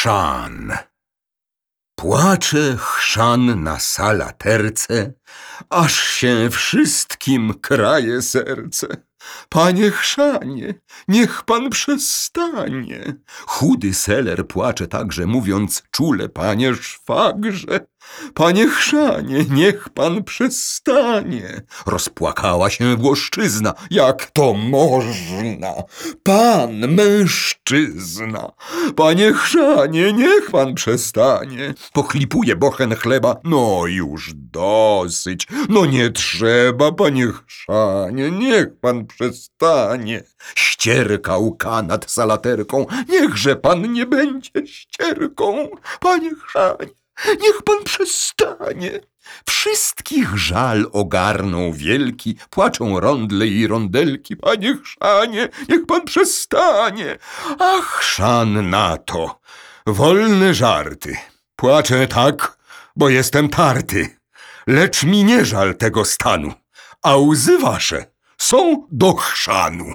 Chrzan. Płacze chrzan na salaterce, aż się wszystkim kraje serce. Panie chrzanie, niech pan przestanie. Chudy seler płacze także, mówiąc czule, panie szwagrze. Panie chrzanie, niech pan przestanie. Rozpłakała się włoszczyzna, jak to można. Pan mężczyzna. Panie chrzanie, niech pan przestanie. Pochlipuje bochen chleba. No już dosyć. No nie trzeba, panie chrzanie, niech pan przestanie. Ścierka łka nad salaterką. Niechże pan nie będzie ścierką. Panie chrzanie, niech pan przestanie. Wszystkich żal ogarnął wielki, płaczą rondle i rondelki. Panie chrzanie, niech pan przestanie. Ach, chrzan na to. Wolne żarty. Płaczę tak, bo jestem tarty. Lecz mi nie żal tego stanu, a łzy wasze są do chrzanu.